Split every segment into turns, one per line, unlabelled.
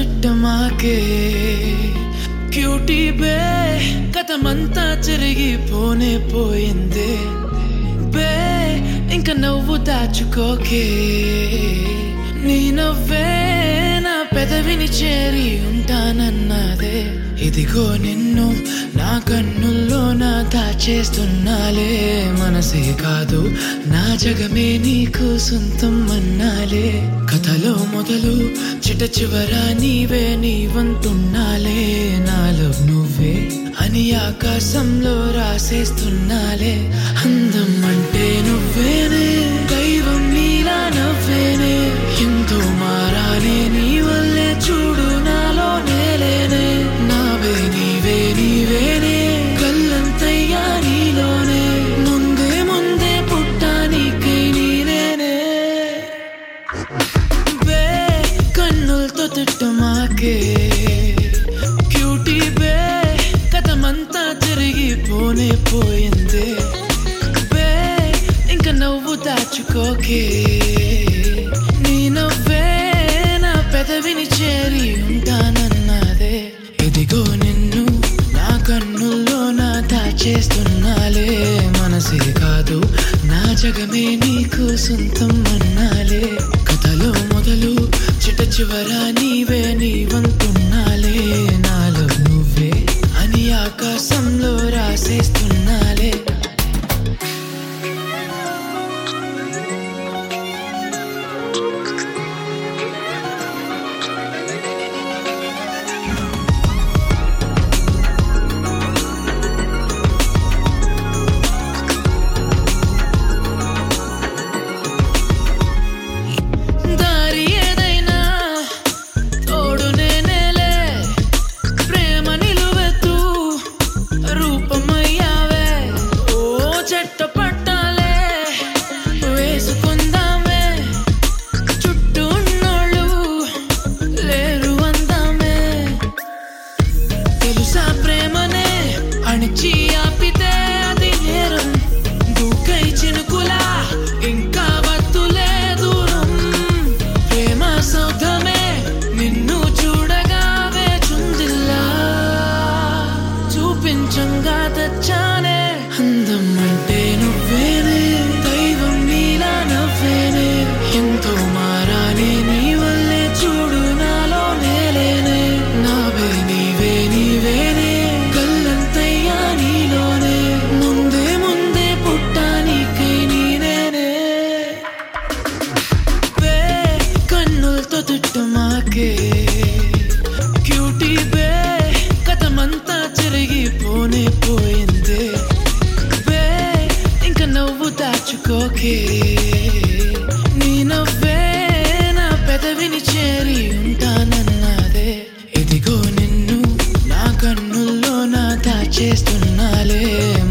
తిట్టమాకే cutie బే కథమంతా చెరిగిపోనే పోయిందే. బే ఇంక నవ్వు దాచుకోకే. నీ నవ్వే నా పెదవిని చేరి ఉంటానన్నదే. ఇదిగో నిన్ను నా కన్నుల్లో నా దాచేస్తున్నాలే. మనసే కాదు నా జగమే నీకు సొంతం అన్నాలే. కథలో చిట చివర నీవే నీవంటున్నాలే నాలో నువ్వే అని ఆకాశంలో రాసేస్తున్నాలే. అందం అంటే నువ్వేనే. తిట్టమాకే క్యూటీ బే కథమంతా తిరిగిపోనే పోయిందే. బే ఇంక నవ్వు దాచుకోకే. నీ నవ్వే నా పెదవిని చేరి ఉంటానన్నదే. ఇదిగో నిన్ను నా కన్నుల్లో నా దాచేస్తున్నాలే. మనసే కాదు నా జగమే నీకు సొంతం అన్నాలే. ఆకాశంలో రాసేస్తున్నాలే అణిచి ఆపితే అది నేరం. దూకై చినుకులా ఇంకా వద్దులే దూరం. ప్రేమ సౌధమే నిన్ను చూడగా వేచుందిల్లా చూపించంగా తెచ్చానే కన్నులతో తిట్టమాకే క్యూటీ బే కథమంతా చెరిగిపోనే పోయిందే. బే ఇంక నవ్వు దాచుకోకే. నీ నవ్వే నా పెదవిని చేరి ఉంటానన్నదే. ఇదిగో నిన్ను నా కన్నుల్లో నా దాచేస్తున్నాలే.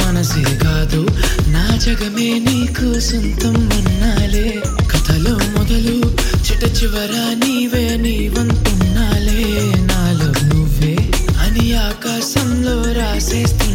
మనసే కాదు నా జగమే నీకు సొంతం అన్నాలే. కథలో చివర నీవే నీవంతున్నాలే నాలో నువ్వే అని ఆకాశంలో రాసేస్తే